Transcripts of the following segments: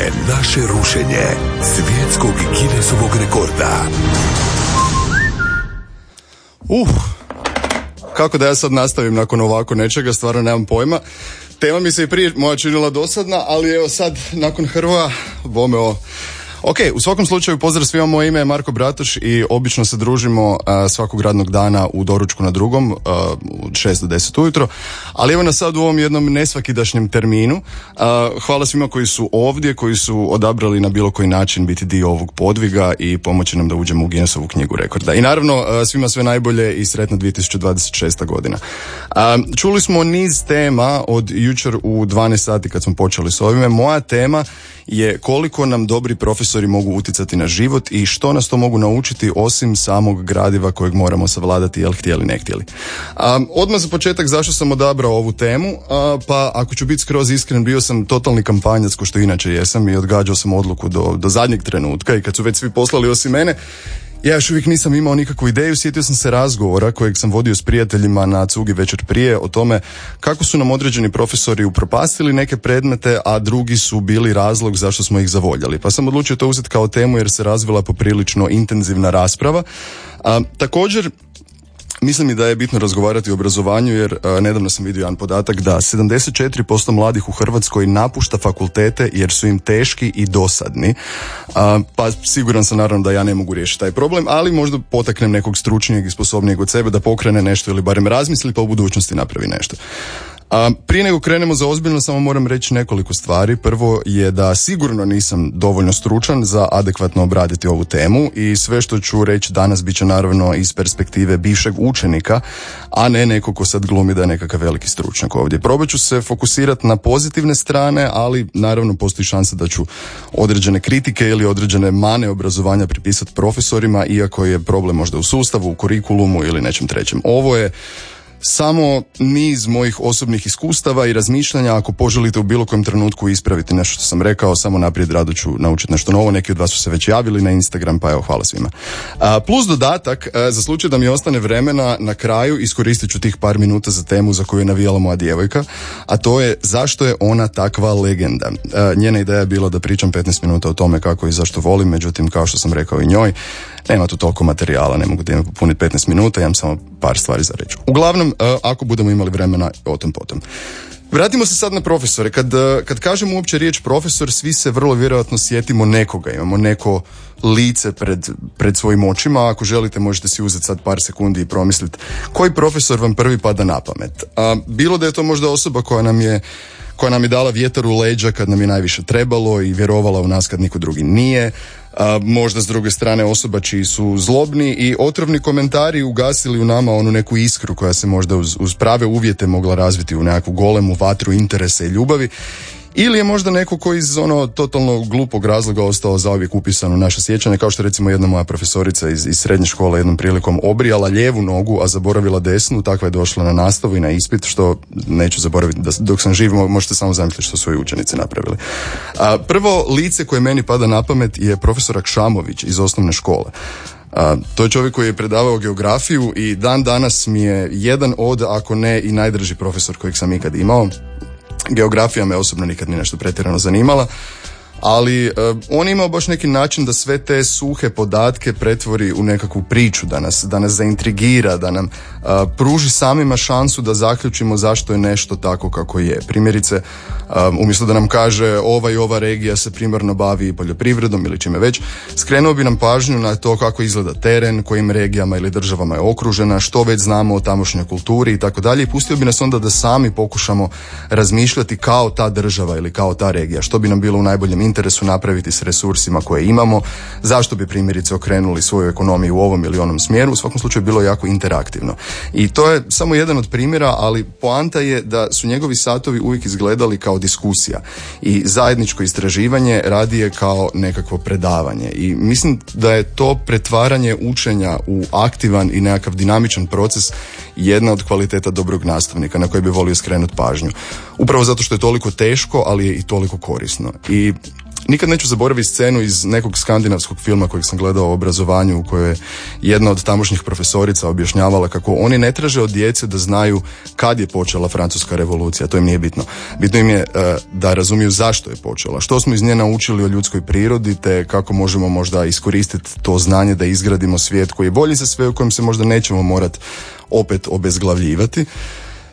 je naše rušenje svjetskog Guinnessovog rekorda. Uh, kako da ja sad nastavim nakon ovako nečega, stvarno nemam pojma. Tema mi se i prije moja činila dosadna, ali evo sad, nakon Hrva, bome o Ok, u svakom slučaju pozdrav svima, moje ime je Marko Bratoš i obično se družimo svakog radnog dana u doručku na drugom, uh, u 6 do 10 ujutro, ali evo nas sad u ovom jednom nesvakidašnjem terminu. hvala svima koji su ovdje, koji su odabrali na bilo koji način biti dio ovog podviga i pomoći nam da uđemo u Guinnessovu knjigu rekorda. I naravno svima sve najbolje i sretna 2026. godina. čuli smo niz tema od jučer u 12 sati kad smo počeli s ovime. Moja tema je koliko nam dobri profesori mogu utjecati na život i što nas to mogu naučiti osim samog gradiva kojeg moramo savladati jel htjeli ne htjeli. A, odmah za početak zašto sam odabrao ovu temu, pa ako ću biti skroz iskren bio sam totalni kampanjac ko što inače jesam i odgađao sam odluku do, do zadnjeg trenutka i kad su već svi poslali osim mene ja još uvijek nisam imao nikakvu ideju, sjetio sam se razgovora kojeg sam vodio s prijateljima na cugi večer prije o tome kako su nam određeni profesori upropastili neke predmete, a drugi su bili razlog zašto smo ih zavoljali. Pa sam odlučio to uzeti kao temu jer se razvila poprilično intenzivna rasprava. A, također, Mislim i da je bitno razgovarati o obrazovanju jer nedavno sam vidio jedan podatak da 74% mladih u Hrvatskoj napušta fakultete jer su im teški i dosadni. pa siguran sam naravno da ja ne mogu riješiti taj problem, ali možda potaknem nekog stručnijeg i sposobnijeg od sebe da pokrene nešto ili barem razmisli pa u budućnosti napravi nešto. A, prije nego krenemo za ozbiljno samo moram reći nekoliko stvari. Prvo je da sigurno nisam dovoljno stručan za adekvatno obraditi ovu temu i sve što ću reći danas bit će naravno iz perspektive bivšeg učenika, a ne neko ko sad glumi da je nekakav veliki stručnjak ovdje. Probat ću se fokusirati na pozitivne strane, ali naravno postoji šansa da ću određene kritike ili određene mane obrazovanja pripisati profesorima, iako je problem možda u sustavu, u kurikulumu ili nečem trećem. Ovo je samo niz mojih osobnih iskustava i razmišljanja ako poželite u bilo kojem trenutku ispraviti nešto što sam rekao, samo naprijed rado ću naučiti nešto novo, neki od vas su se već javili na Instagram, pa evo hvala svima. Plus dodatak, a, za slučaj da mi ostane vremena na kraju, iskoristit ću tih par minuta za temu za koju je navijala moja djevojka, a to je zašto je ona takva legenda. njena ideja je bila da pričam 15 minuta o tome kako i zašto volim, međutim kao što sam rekao i njoj, nema tu toliko materijala, ne mogu da imam popuniti 15 minuta, imam samo par stvari za reći. Uglavnom, e, ako budemo imali vremena, o tom potom. Vratimo se sad na profesore. Kad, e, kad kažemo uopće riječ profesor, svi se vrlo vjerojatno sjetimo nekoga. Imamo neko lice pred, pred svojim očima. Ako želite, možete si uzeti sad par sekundi i promisliti koji profesor vam prvi pada na pamet. A, bilo da je to možda osoba koja nam je koja nam je dala vjetar u leđa kad nam je najviše trebalo i vjerovala u nas kad niko drugi nije, možda s druge strane osoba čiji su zlobni i otrovni komentari ugasili u nama onu neku iskru koja se možda uz, uz prave uvjete mogla razviti u nekakvu golemu vatru interesa i ljubavi ili je možda neko koji iz ono totalno glupog razloga ostao zauvijek upisan u naše sjećanje, kao što recimo jedna moja profesorica iz, iz srednje škole jednom prilikom obrijala lijevu nogu, a zaboravila desnu, takva je došla na nastavu i na ispit, što neću zaboraviti, da, dok sam živ možete samo zamisliti što su učenici napravili. A, prvo lice koje meni pada na pamet je profesor Akšamović iz osnovne škole. A, to je čovjek koji je predavao geografiju i dan danas mi je jedan od, ako ne i najdrži profesor kojeg sam ikad imao. Geografija me osobno nikad nije nešto pretjerano zanimala, ali uh, on imao baš neki način da sve te suhe podatke pretvori u nekakvu priču, da nas, da nas zaintrigira, da nam uh, pruži samima šansu da zaključimo zašto je nešto tako kako je. Primjerice, um, umjesto da nam kaže ova i ova regija se primarno bavi poljoprivredom ili čime već, skrenuo bi nam pažnju na to kako izgleda teren, kojim regijama ili državama je okružena, što već znamo o tamošnjoj kulturi i tako dalje i pustio bi nas onda da sami pokušamo razmišljati kao ta država ili kao ta regija, što bi nam bilo u najboljem interesu napraviti s resursima koje imamo, zašto bi primjerice okrenuli svoju ekonomiju u ovom ili onom smjeru, u svakom slučaju bilo jako interaktivno. I to je samo jedan od primjera, ali poanta je da su njegovi satovi uvijek izgledali kao diskusija i zajedničko istraživanje radije kao nekakvo predavanje. I mislim da je to pretvaranje učenja u aktivan i nekakav dinamičan proces jedna od kvaliteta dobrog nastavnika na koje bi volio skrenuti pažnju. Upravo zato što je toliko teško, ali je i toliko korisno. I nikad neću zaboraviti scenu iz nekog skandinavskog filma kojeg sam gledao o obrazovanju u kojoj je jedna od tamošnjih profesorica objašnjavala kako oni ne traže od djece da znaju kad je počela francuska revolucija, to im nije bitno. Bitno im je e, da razumiju zašto je počela, što smo iz nje naučili o ljudskoj prirodi te kako možemo možda iskoristiti to znanje da izgradimo svijet koji je bolji za sve u kojem se možda nećemo morati opet obezglavljivati.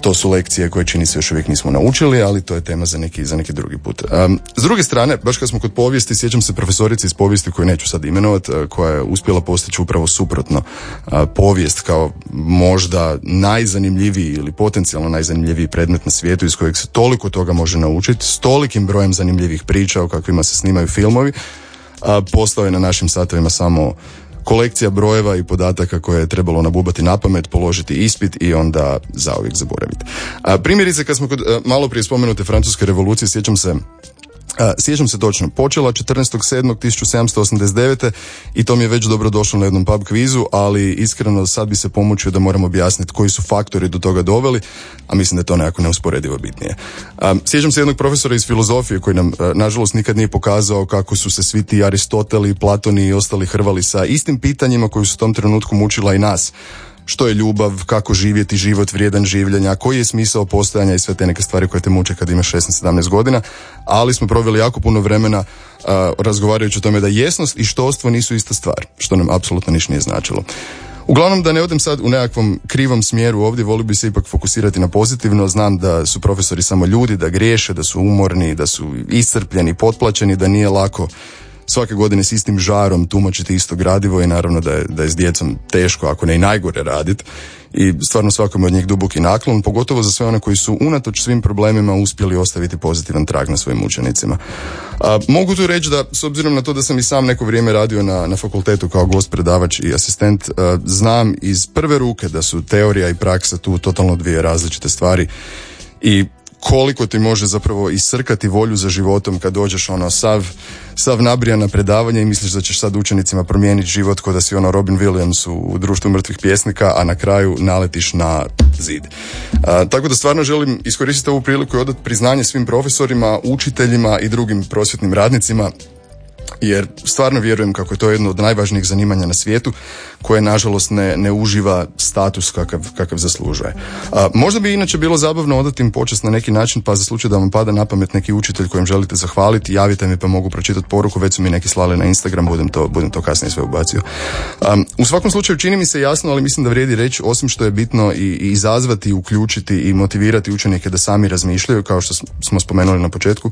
To su lekcije koje čini se još uvijek nismo naučili, ali to je tema za neki, za neki drugi put. Um, s druge strane, baš kad smo kod povijesti, sjećam se profesorice iz povijesti koju neću sad imenovat, koja je uspjela postići upravo suprotno. povijest kao možda najzanimljiviji ili potencijalno najzanimljiviji predmet na svijetu iz kojeg se toliko toga može naučiti, s tolikim brojem zanimljivih priča o kakvima se snimaju filmovi, a, postao je na našim satovima samo kolekcija brojeva i podataka koje je trebalo nabubati na pamet, položiti ispit i onda zauvijek zaboraviti. A, primjerice, kad smo kod e, malo prije spomenute francuske revolucije, sjećam se Sjećam se točno, počela 14.7.1789. i to mi je već dobro došlo na jednom pub kvizu, ali iskreno sad bi se pomoćio da moram objasniti koji su faktori do toga doveli, a mislim da je to nekako neusporedivo bitnije. Sjećam se jednog profesora iz filozofije koji nam, nažalost, nikad nije pokazao kako su se svi ti Aristoteli, Platoni i ostali hrvali sa istim pitanjima koji su u tom trenutku mučila i nas što je ljubav, kako živjeti život vrijedan življenja, koji je smisao postojanja i sve te neke stvari koje te muče kad imaš 16-17 godina, ali smo proveli jako puno vremena uh, razgovarajući o tome da jesnost i štostvo nisu ista stvar, što nam apsolutno ništa nije značilo. Uglavnom da ne odem sad u nekakvom krivom smjeru ovdje, volio bi se ipak fokusirati na pozitivno, znam da su profesori samo ljudi, da griješe, da su umorni, da su iscrpljeni, potplaćeni, da nije lako svake godine s istim žarom tumačiti isto gradivo i naravno da je, da je s djecom teško, ako ne i najgore raditi i stvarno svakome od njih duboki naklon, pogotovo za sve one koji su unatoč svim problemima uspjeli ostaviti pozitivan trag na svojim učenicima. A, mogu tu reći da, s obzirom na to da sam i sam neko vrijeme radio na, na fakultetu kao gost, predavač i asistent, znam iz prve ruke da su teorija i praksa tu totalno dvije različite stvari i koliko ti može zapravo isrkati volju za životom kad dođeš ono sav, sav nabrijan na predavanje i misliš da ćeš sad učenicima promijeniti život kod da si ono Robin Williams u, društvu mrtvih pjesnika, a na kraju naletiš na zid. tako da stvarno želim iskoristiti ovu priliku i odati priznanje svim profesorima, učiteljima i drugim prosvjetnim radnicima jer stvarno vjerujem kako je to jedno od najvažnijih zanimanja na svijetu koje nažalost ne, ne uživa status kakav, kakav zaslužuje. A, možda bi inače bilo zabavno odati im počest na neki način pa za slučaj da vam pada na pamet neki učitelj kojem želite zahvaliti, javite mi pa mogu pročitati poruku, već su mi neki slali na Instagram, budem to, budem to kasnije sve ubacio. u svakom slučaju čini mi se jasno, ali mislim da vrijedi reći, osim što je bitno i, i izazvati, uključiti i motivirati učenike da sami razmišljaju, kao što smo spomenuli na početku,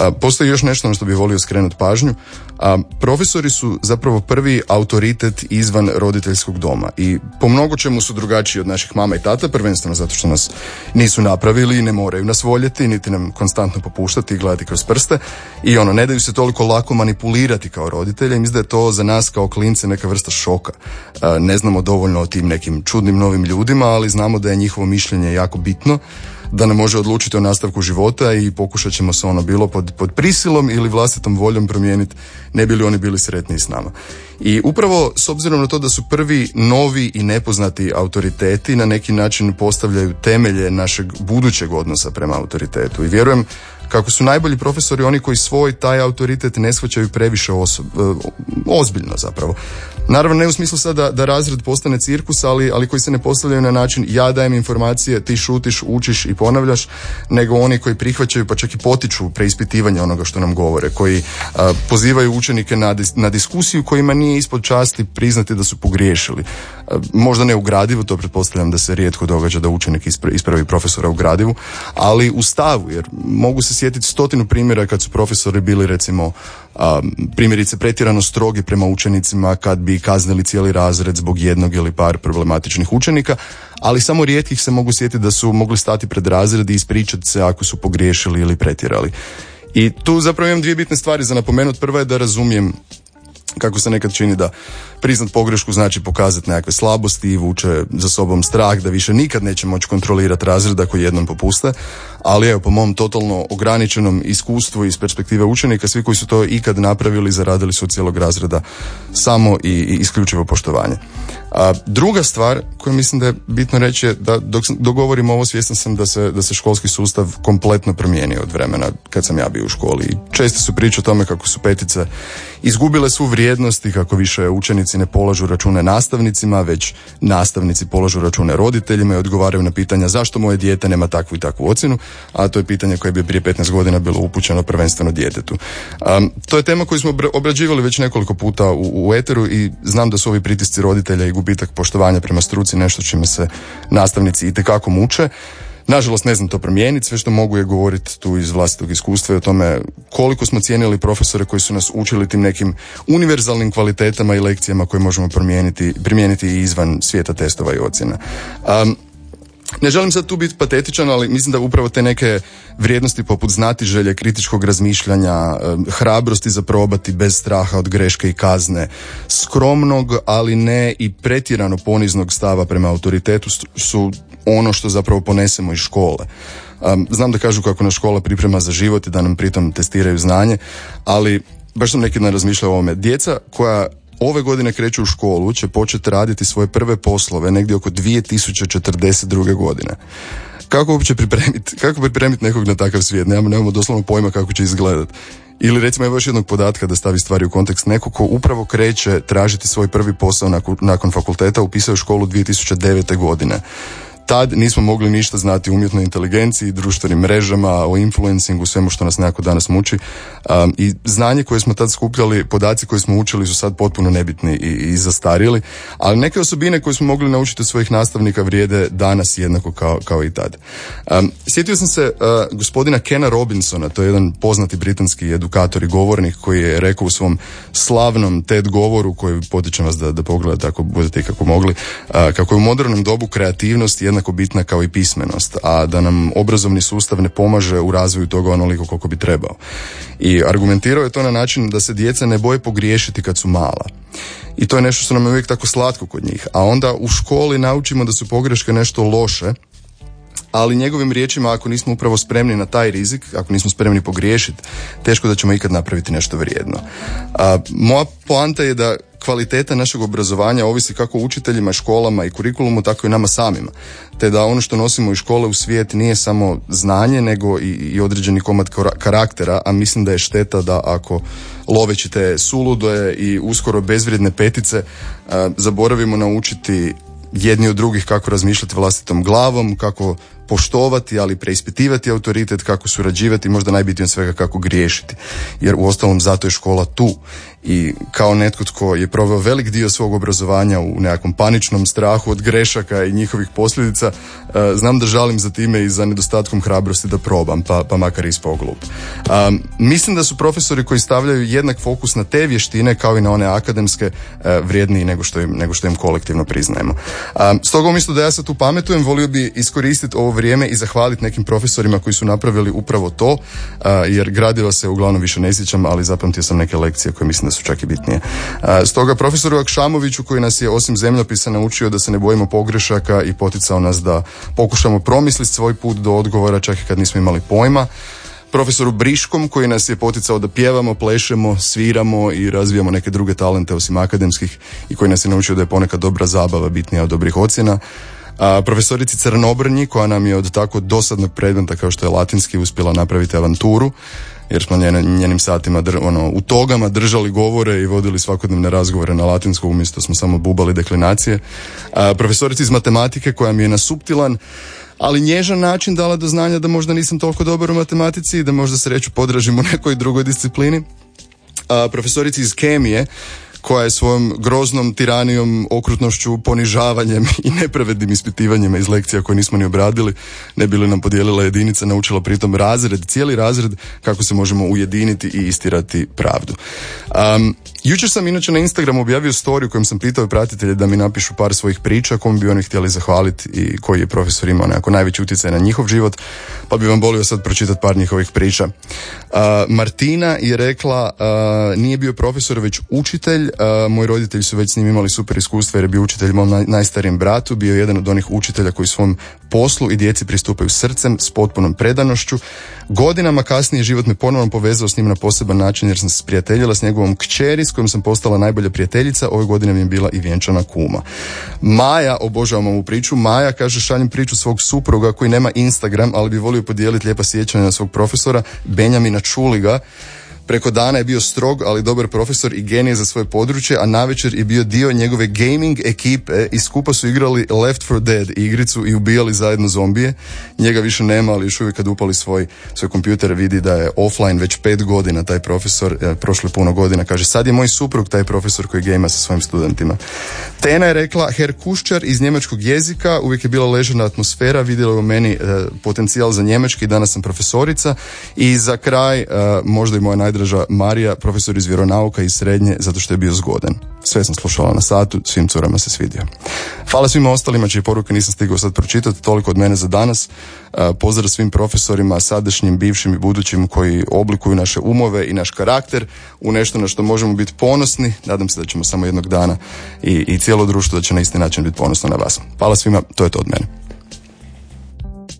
a, postoji još nešto na što bih volio skrenuti pažnju, a, profesori su zapravo prvi autoritet izvan roditeljskog doma i po mnogo čemu su drugačiji od naših mama i tata, prvenstveno zato što nas nisu napravili i ne moraju nas voljeti, niti nam konstantno popuštati i gledati kroz prste. I ono, ne daju se toliko lako manipulirati kao roditelje i da je to za nas kao klince neka vrsta šoka. ne znamo dovoljno o tim nekim čudnim novim ljudima, ali znamo da je njihovo mišljenje jako bitno da ne može odlučiti o nastavku života i pokušat ćemo se ono bilo pod, pod prisilom ili vlastitom voljom promijeniti, ne bi li oni bili sretniji s nama. I upravo s obzirom na to da su prvi novi i nepoznati autoriteti na neki način postavljaju temelje našeg budućeg odnosa prema autoritetu. I vjerujem kako su najbolji profesori oni koji svoj taj autoritet ne shvaćaju previše osob, e, ozbiljno zapravo. Naravno ne u smislu sada da, da razred postane cirkus, ali, ali koji se ne postavljaju na način ja dajem informacije, ti šutiš, učiš i ponavljaš, nego oni koji prihvaćaju pa čak i potiču preispitivanje onoga što nam govore, koji pozivaju učenike na, na diskusiju kojima nije ispod časti priznati da su pogriješili. možda ne u gradivu, to pretpostavljam da se rijetko događa da učenik ispravi profesora u gradivu, ali u stavu, jer mogu se sjetiti stotinu primjera kad su profesori bili recimo primjerice pretjerano strogi prema učenicima kad bi kaznili cijeli razred zbog jednog ili par problematičnih učenika, ali samo rijetkih se mogu sjetiti da su mogli stati pred razred i ispričati se ako su pogriješili ili pretjerali. I tu zapravo imam dvije bitne stvari za napomenuti. Prva je da razumijem kako se nekad čini da priznat pogrešku znači pokazati nekakve slabosti i vuče za sobom strah da više nikad neće moći kontrolirati razred ako jednom popuste. ali evo po mom totalno ograničenom iskustvu iz perspektive učenika, svi koji su to ikad napravili zaradili su od cijelog razreda samo i, i isključivo poštovanje. A druga stvar koju mislim da je bitno reći je da dok, dok govorim ovo svjestan sam da se, da se školski sustav kompletno promijenio od vremena kad sam ja bio u školi. I često su priče o tome kako su petice izgubile svu vrijednost i kako više učenici ne polažu račune nastavnicima, već nastavnici polažu račune roditeljima i odgovaraju na pitanja zašto moje dijete nema takvu i takvu ocjenu, a to je pitanje koje bi prije 15 godina bilo upućeno prvenstveno djetetu. Um, to je tema koju smo obrađivali već nekoliko puta u, u eteru i znam da su ovi pritisci roditelja i gubitak poštovanja prema struci nešto čime se nastavnici i tekako muče. Nažalost ne znam to promijeniti, sve što mogu je govoriti tu iz vlastitog iskustva i o tome koliko smo cijenili profesore koji su nas učili tim nekim univerzalnim kvalitetama i lekcijama koje možemo promijeniti, primijeniti i izvan svijeta testova i ocjena. Um, ne želim sad tu biti patetičan, ali mislim da upravo te neke vrijednosti poput znatiželje, kritičkog razmišljanja, hrabrosti za probati bez straha od greške i kazne, skromnog, ali ne i pretjerano poniznog stava prema autoritetu su ono što zapravo ponesemo iz škole. Znam da kažu kako nas škola priprema za život i da nam pritom testiraju znanje, ali baš sam neki dan razmišljao o ovome. Djeca koja ove godine kreću u školu će početi raditi svoje prve poslove negdje oko 2042. godine. Kako uopće pripremiti, kako pripremiti nekog na takav svijet? Nemamo, nemamo doslovno pojma kako će izgledat. Ili recimo evo još jednog podatka da stavi stvari u kontekst. Neko ko upravo kreće tražiti svoj prvi posao nakon, nakon fakulteta upisao školu 2009. godine tad nismo mogli ništa znati o umjetnoj inteligenciji, društvenim mrežama, o influencingu, svemu što nas nekako danas muči. Um, I znanje koje smo tad skupljali, podaci koje smo učili su sad potpuno nebitni i, i zastarili, ali neke osobine koje smo mogli naučiti od svojih nastavnika vrijede danas jednako kao, kao i tad. Um, sjetio sam se uh, gospodina Kena Robinsona, to je jedan poznati britanski edukator i govornik koji je rekao u svom slavnom TED govoru, koji potičem vas da, da pogledate ako budete i kako mogli, uh, kako je u modernom dobu kreativnost jednako bitna kao i pismenost, a da nam obrazovni sustav ne pomaže u razvoju toga onoliko koliko bi trebao. I argumentirao je to na način da se djeca ne boje pogriješiti kad su mala. I to je nešto što nam je uvijek tako slatko kod njih. A onda u školi naučimo da su pogreške nešto loše, ali njegovim riječima ako nismo upravo spremni na taj rizik, ako nismo spremni pogriješiti, teško da ćemo ikad napraviti nešto vrijedno. A, moja poanta je da kvaliteta našeg obrazovanja ovisi kako učiteljima, školama i kurikulumu, tako i nama samima. Te da ono što nosimo iz škole u svijet nije samo znanje, nego i, i određeni komad karaktera, a mislim da je šteta da ako loveći te sulude i uskoro bezvrijedne petice, zaboravimo naučiti jedni od drugih kako razmišljati vlastitom glavom, kako poštovati, ali preispitivati autoritet, kako surađivati, možda najbitnije od svega kako griješiti. Jer u ostalom zato je škola tu i kao netko tko je proveo velik dio svog obrazovanja u nekakvom paničnom strahu od grešaka i njihovih posljedica, e, znam da žalim za time i za nedostatkom hrabrosti da probam, pa, pa makar ispao glup. mislim da su profesori koji stavljaju jednak fokus na te vještine kao i na one akademske e, vrijedniji nego što im, nego što im kolektivno priznajemo. stoga umjesto da ja sad tu pametujem, volio bi iskoristiti ovo vrijeme i zahvaliti nekim profesorima koji su napravili upravo to, jer gradiva se uglavnom više ne sjećam, ali zapamtio sam neke lekcije koje mislim da su čak i bitnije. Stoga profesoru Akšamoviću koji nas je osim zemljopisa naučio da se ne bojimo pogrešaka i poticao nas da pokušamo promisliti svoj put do odgovora čak i kad nismo imali pojma profesoru Briškom koji nas je poticao da pjevamo, plešemo, sviramo i razvijamo neke druge talente osim akademskih i koji nas je naučio da je ponekad dobra zabava bitnija od dobrih ocjena a, profesorici Crnobrnji koja nam je od tako dosadnog predmeta kao što je latinski uspjela napraviti avanturu jer smo njenim satima ono, u togama držali govore i vodili svakodnevne razgovore na latinsku umjesto smo samo bubali deklinacije. A, profesorici iz matematike koja mi je na suptilan ali nježan način dala do znanja da možda nisam toliko dobar u matematici i da možda sreću podražim u nekoj drugoj disciplini. A, profesorici iz kemije koja je svojom groznom tiranijom, okrutnošću, ponižavanjem i nepravednim ispitivanjima iz lekcija koje nismo ni obradili, ne bili nam podijelila jedinica, naučila pritom razred, cijeli razred kako se možemo ujediniti i istirati pravdu. Um, Jučer sam inače na Instagramu objavio storiju kojem sam pitao pratitelje da mi napišu par svojih priča kom bi oni htjeli zahvaliti i koji je profesor imao nekako najveći utjecaj na njihov život, pa bi vam volio sad pročitati par njihovih priča. Uh, Martina je rekla uh, nije bio profesor već učitelj, uh, moji roditelji su već s njim imali super iskustva jer je bio učitelj mom naj, najstarijem bratu, bio je jedan od onih učitelja koji svom poslu i djeci pristupaju srcem, s potpunom predanošću. Godinama kasnije život me ponovno povezao s njim na poseban način jer sam se sprijateljila s njegovom kćeri s kojom sam postala najbolja prijateljica, ove godine mi je bila i vjenčana kuma. Maja, obožavam ovu priču, Maja kaže šaljem priču svog supruga koji nema Instagram, ali bi volio podijeliti lijepa sjećanja svog profesora Benjamina Čuliga Preko dana je bio strog, ali dobar profesor i genije za svoje područje, a navečer je bio dio njegove gaming ekipe i skupa su igrali Left 4 Dead igricu i ubijali zajedno zombije. Njega više nema, ali još uvijek kad upali svoj, svoj kompjuter vidi da je offline već pet godina taj profesor, e, prošlo je puno godina, kaže sad je moj suprug taj profesor koji gejma sa svojim studentima. Tena je rekla, Herr Kuščar iz njemačkog jezika, uvijek je bila ležena atmosfera, vidjela u meni e, potencijal za njemački, danas sam profesorica i za kraj, e, možda i moja najdraža Marija, profesor iz vjeronauka iz srednje, zato što je bio zgodan. Sve sam slušala na satu, svim curama se svidio. Hvala svima ostalima čije poruke nisam stigao sad pročitati, toliko od mene za danas. E, pozdrav svim profesorima, sadašnjim, bivšim i budućim koji oblikuju naše umove i naš karakter u nešto na što možemo biti ponosni. Nadam se da ćemo samo jednog dana i, i cijelo društvo da će na isti način biti ponosno na vas. Hvala svima, to je to od mene.